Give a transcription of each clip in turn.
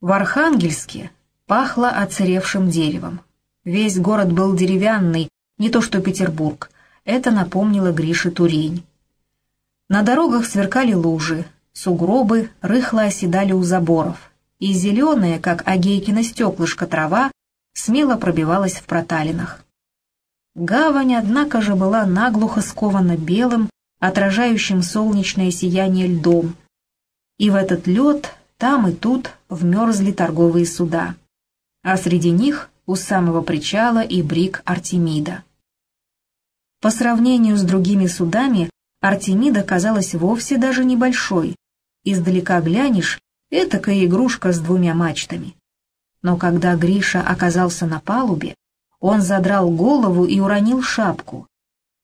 В Архангельске пахло оцаревшим деревом. Весь город был деревянный, не то что Петербург. Это напомнило Грише Турень. На дорогах сверкали лужи, сугробы рыхло оседали у заборов, и зеленая, как агейкино стеклышко трава, смело пробивалась в проталинах. Гавань, однако же, была наглухо скована белым, отражающим солнечное сияние льдом, и в этот лед там и тут вмерзли торговые суда, а среди них у самого причала и брик Артемида. По сравнению с другими судами, Артемида казалась вовсе даже небольшой. Издалека глянешь, этакая игрушка с двумя мачтами. Но когда Гриша оказался на палубе, он задрал голову и уронил шапку.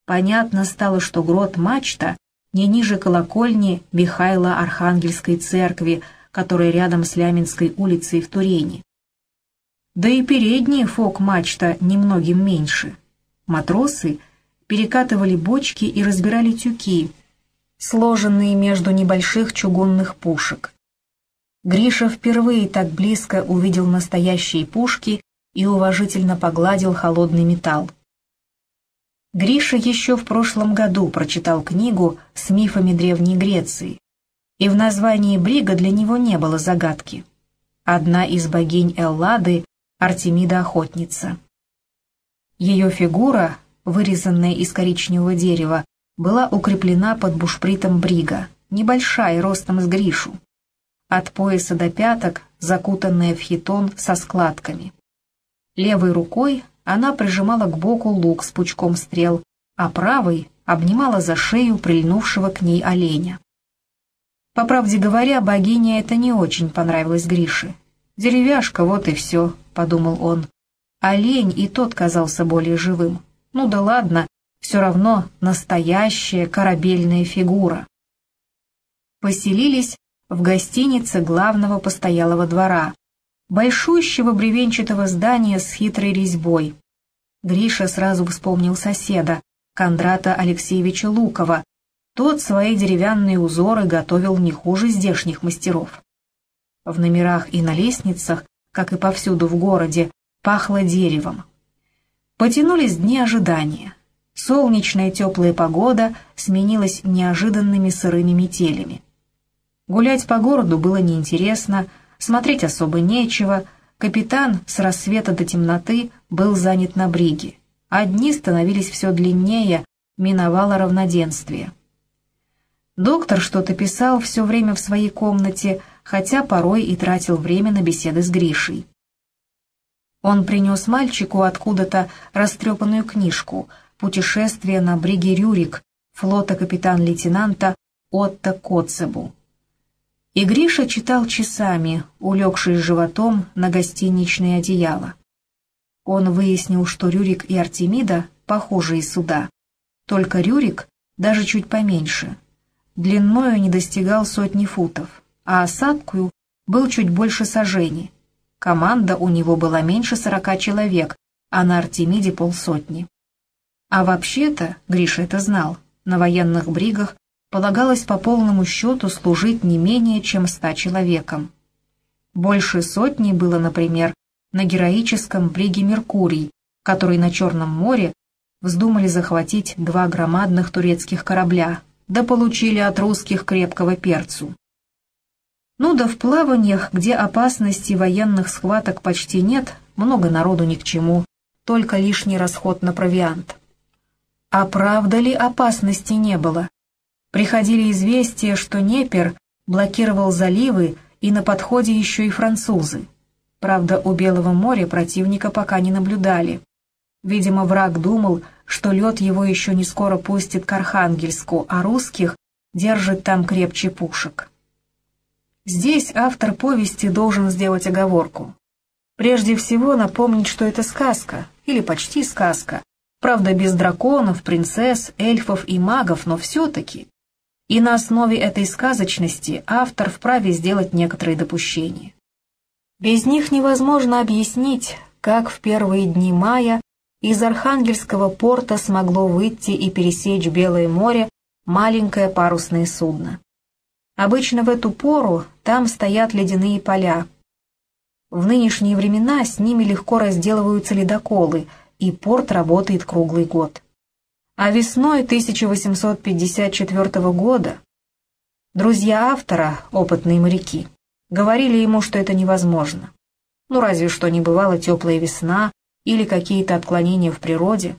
Понятно стало, что грот-мачта не ниже колокольни Михайла Архангельской церкви, которая рядом с Ляминской улицей в Турене. Да и передняя фок-мачта немногим меньше. Матросы перекатывали бочки и разбирали тюки, сложенные между небольших чугунных пушек. Гриша впервые так близко увидел настоящие пушки и уважительно погладил холодный металл. Гриша еще в прошлом году прочитал книгу с мифами Древней Греции, и в названии Брига для него не было загадки. Одна из богинь Эллады — Артемида-охотница. Ее фигура, вырезанная из коричневого дерева, была укреплена под бушпритом Брига, небольшая, ростом с Гришу. От пояса до пяток, закутанная в хитон со складками. Левой рукой она прижимала к боку лук с пучком стрел, а правой обнимала за шею прильнувшего к ней оленя. По правде говоря, богине это не очень понравилось Грише. «Деревяшка, вот и все», — подумал он. Олень и тот казался более живым. Ну да ладно, все равно настоящая корабельная фигура. Поселились в гостинице главного постоялого двора, большущего бревенчатого здания с хитрой резьбой. Гриша сразу вспомнил соседа, Кондрата Алексеевича Лукова. Тот свои деревянные узоры готовил не хуже здешних мастеров. В номерах и на лестницах, как и повсюду в городе, пахло деревом. Потянулись дни ожидания. Солнечная теплая погода сменилась неожиданными сырыми метелями. Гулять по городу было неинтересно, Смотреть особо нечего, капитан с рассвета до темноты был занят на бриге, а дни становились все длиннее, миновало равноденствие. Доктор что-то писал все время в своей комнате, хотя порой и тратил время на беседы с Гришей. Он принес мальчику откуда-то растрепанную книжку «Путешествие на бриге Рюрик» флота капитан-лейтенанта Отто Коцебу. И Гриша читал часами, улегшись животом на гостиничное одеяло. Он выяснил, что Рюрик и Артемида похожие суда. Только Рюрик даже чуть поменьше. Длиною не достигал сотни футов, а осадкую был чуть больше сажений. Команда у него была меньше сорока человек, а на Артемиде полсотни. А вообще-то, Гриша это знал, на военных бригах полагалось по полному счету служить не менее чем ста человекам. Больше сотни было, например, на героическом бриге «Меркурий», который на Черном море вздумали захватить два громадных турецких корабля, да получили от русских крепкого перцу. Ну да в плаваниях, где опасности военных схваток почти нет, много народу ни к чему, только лишний расход на провиант. А правда ли опасности не было? Приходили известия, что Непер блокировал заливы и на подходе еще и французы. Правда, у Белого моря противника пока не наблюдали. Видимо, враг думал, что лед его еще не скоро пустит к Архангельску, а русских держит там крепче пушек. Здесь автор повести должен сделать оговорку. Прежде всего напомнить, что это сказка, или почти сказка, правда без драконов, принцесс, эльфов и магов, но все-таки. И на основе этой сказочности автор вправе сделать некоторые допущения. Без них невозможно объяснить, как в первые дни мая из Архангельского порта смогло выйти и пересечь Белое море маленькое парусное судно. Обычно в эту пору там стоят ледяные поля, В нынешние времена с ними легко разделываются ледоколы, и порт работает круглый год. А весной 1854 года друзья автора, опытные моряки, говорили ему, что это невозможно. Ну разве что не бывала теплая весна или какие-то отклонения в природе.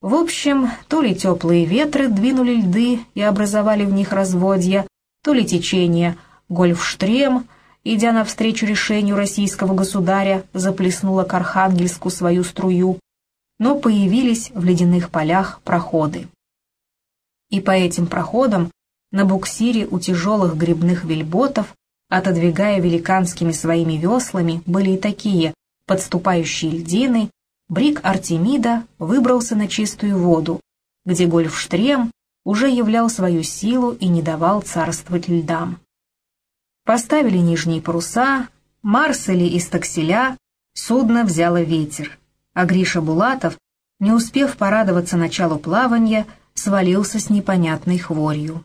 В общем, то ли теплые ветры двинули льды и образовали в них разводья, то ли течение Гольфштрем, идя навстречу решению российского государя, заплеснуло к Архангельску свою струю, но появились в ледяных полях проходы. И по этим проходам на буксире у тяжелых грибных вельботов, отодвигая великанскими своими веслами, были и такие подступающие льдины, Брик Артемида выбрался на чистую воду, где Гольфштрем уже являл свою силу и не давал царствовать льдам. Поставили нижние паруса, марсели и стакселя, судно взяло ветер, а Гриша Булатов, не успев порадоваться началу плавания, свалился с непонятной хворью.